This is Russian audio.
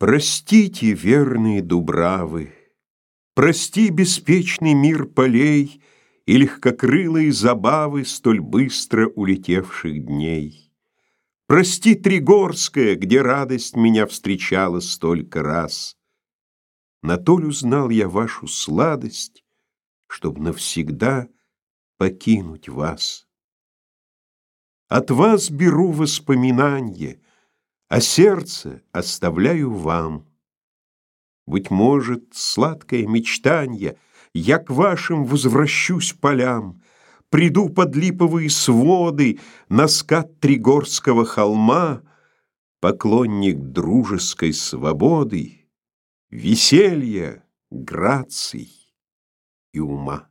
Простите, верные дубравы, Прости беспечный мир полей И легкокрылые забавы Столь быстро улетевших дней. Прости, Тригорская, где радость Меня встречала столько раз. На толь узнал я вашу сладость, Чтоб навсегда покинуть вас. От вас беру воспоминанье, а сердце оставляю вам. Быть может, сладкое мечтанье, я к вашим возвращусь полям, приду под липовые своды на скат Тригорского холма, поклонник дружеской свободы, веселья, граций и ума.